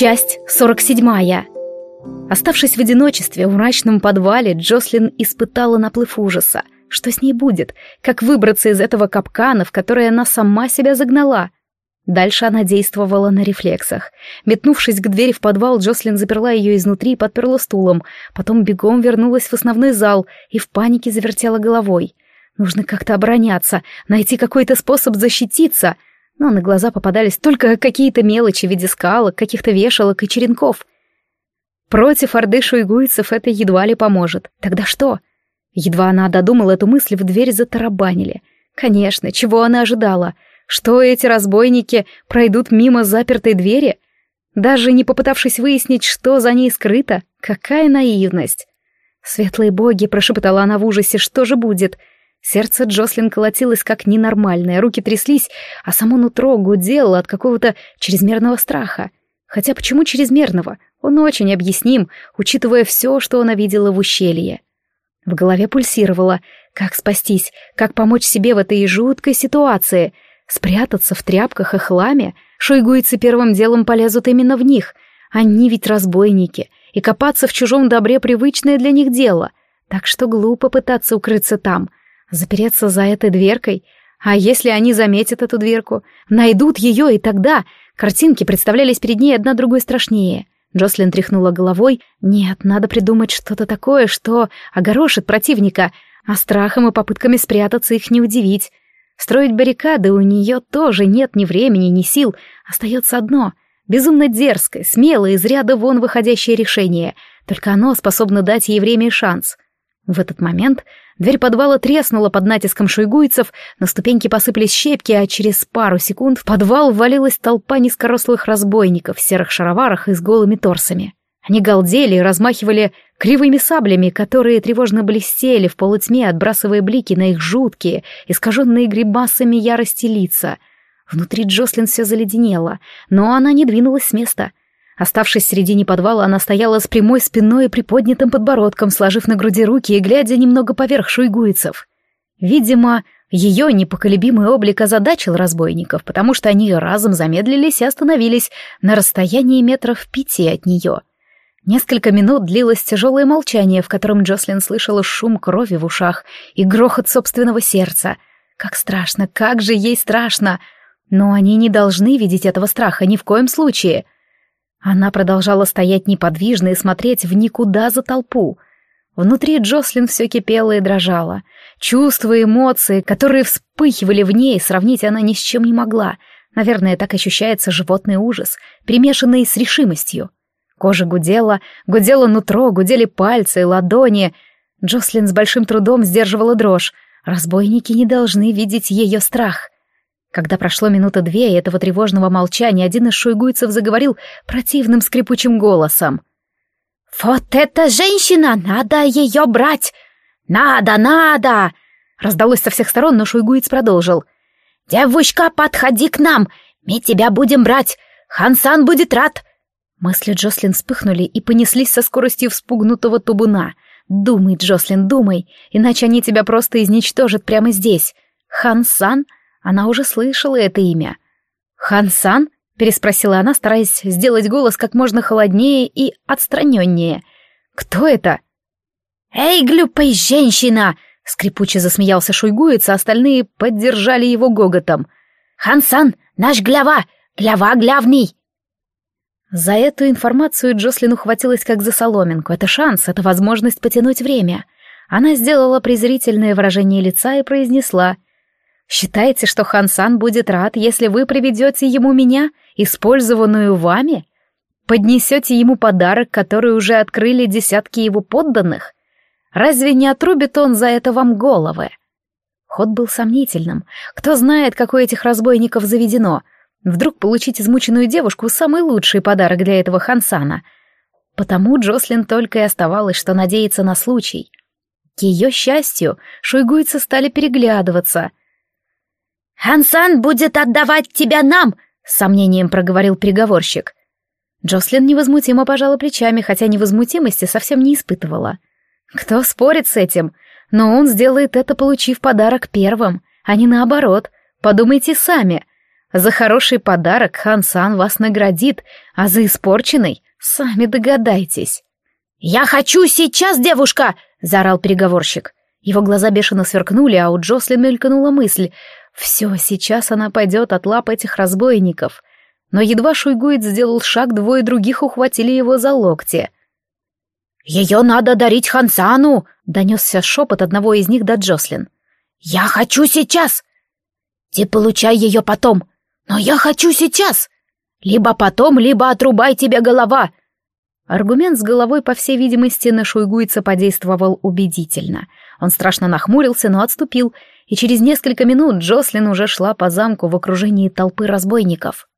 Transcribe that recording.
Часть 47. Оставшись в одиночестве в мрачном подвале, Джослин испытала наплыв ужаса. Что с ней будет? Как выбраться из этого капкана, в который она сама себя загнала? Дальше она действовала на рефлексах. Метнувшись к двери в подвал, Джослин заперла ее изнутри и подперла стулом. Потом бегом вернулась в основной зал и в панике завертела головой. Нужно как-то обороняться, найти какой-то способ защититься — но на глаза попадались только какие-то мелочи в виде скалок, каких-то вешалок и черенков. Против орды шуйгуйцев это едва ли поможет. Тогда что? Едва она додумала эту мысль, в дверь затарабанили. Конечно, чего она ожидала? Что эти разбойники пройдут мимо запертой двери? Даже не попытавшись выяснить, что за ней скрыто? Какая наивность! «Светлые боги!» — прошептала она в ужасе. «Что же будет?» Сердце Джослин колотилось как ненормальное, руки тряслись, а само нутро гудело от какого-то чрезмерного страха. Хотя почему чрезмерного? Он очень объясним, учитывая все, что она видела в ущелье. В голове пульсировало. Как спастись? Как помочь себе в этой жуткой ситуации? Спрятаться в тряпках и хламе? Шойгуйцы первым делом полезут именно в них. Они ведь разбойники, и копаться в чужом добре привычное для них дело. Так что глупо пытаться укрыться там — Запереться за этой дверкой? А если они заметят эту дверку? Найдут ее, и тогда... Картинки представлялись перед ней одна другой страшнее. Джослин тряхнула головой. Нет, надо придумать что-то такое, что огорошит противника, а страхом и попытками спрятаться их не удивить. Строить баррикады у нее тоже нет ни времени, ни сил. Остается одно — безумно дерзкое, смелое, из ряда вон выходящее решение. Только оно способно дать ей время и шанс. В этот момент Дверь подвала треснула под натиском шуйгуйцев, на ступеньки посыпались щепки, а через пару секунд в подвал ввалилась толпа низкорослых разбойников в серых шароварах и с голыми торсами. Они галдели и размахивали кривыми саблями, которые тревожно блестели в полутьме, отбрасывая блики на их жуткие, искаженные грибасами ярости лица. Внутри Джослин все заледенело, но она не двинулась с места. Оставшись в середине подвала, она стояла с прямой спиной и приподнятым подбородком, сложив на груди руки и глядя немного поверх шуйгуйцев. Видимо, ее непоколебимый облик озадачил разбойников, потому что они разом замедлились и остановились на расстоянии метров пяти от нее. Несколько минут длилось тяжелое молчание, в котором Джослин слышала шум крови в ушах и грохот собственного сердца. Как страшно, как же ей страшно! Но они не должны видеть этого страха ни в коем случае — она продолжала стоять неподвижно и смотреть в никуда за толпу. Внутри Джослин все кипело и дрожало. Чувства и эмоции, которые вспыхивали в ней, сравнить она ни с чем не могла. Наверное, так ощущается животный ужас, перемешанный с решимостью. Кожа гудела, гудело нутро, гудели пальцы и ладони. Джослин с большим трудом сдерживала дрожь. Разбойники не должны видеть ее страх — когда прошло минута две этого тревожного молчания, один из шуйгуйцев заговорил противным скрипучим голосом. «Вот эта женщина! Надо ее брать! Надо, надо!» Раздалось со всех сторон, но шуйгуец продолжил. «Девушка, подходи к нам! Мы тебя будем брать! Хансан будет рад!» Мысли Джослин вспыхнули и понеслись со скоростью вспугнутого тубуна. «Думай, Джослин, думай, иначе они тебя просто изничтожат прямо здесь. Хансан — она уже слышала это имя. «Хансан?» — переспросила она, стараясь сделать голос как можно холоднее и отстраненнее. «Кто это?» «Эй, глюпая женщина!» — скрипуче засмеялся Шуйгуец, а остальные поддержали его гоготом. «Хансан, наш глява! Глява главный!» За эту информацию Джослин ухватилась как за соломинку. Это шанс, это возможность потянуть время. Она сделала презрительное выражение лица и произнесла — Считаете, что Хансан будет рад, если вы приведете ему меня, использованную вами? Поднесете ему подарок, который уже открыли десятки его подданных? Разве не отрубит он за это вам головы? Ход был сомнительным. Кто знает, какой этих разбойников заведено. Вдруг получить измученную девушку — самый лучший подарок для этого Хансана. Потому Джослин только и оставалось, что надеяться на случай. К ее счастью, шуйгуйцы стали переглядываться — «Хансан будет отдавать тебя нам!» — с сомнением проговорил переговорщик. Джослин невозмутимо пожала плечами, хотя невозмутимости совсем не испытывала. Кто спорит с этим? Но он сделает это, получив подарок первым, а не наоборот. Подумайте сами. За хороший подарок Хан-сан вас наградит, а за испорченный сами догадайтесь. «Я хочу сейчас, девушка!» — заорал переговорщик. Его глаза бешено сверкнули, а у Джослин мелькнула мысль. «Все, сейчас она пойдет от лап этих разбойников». Но едва Шуйгует сделал шаг, двое других ухватили его за локти. «Ее надо дарить Хансану!» — донесся шепот одного из них до Джослин. «Я хочу сейчас!» «Ты получай ее потом!» «Но я хочу сейчас!» «Либо потом, либо отрубай тебе голова!» Аргумент с головой, по всей видимости, на шуйгуйца подействовал убедительно. Он страшно нахмурился, но отступил, и через несколько минут Джослин уже шла по замку в окружении толпы разбойников.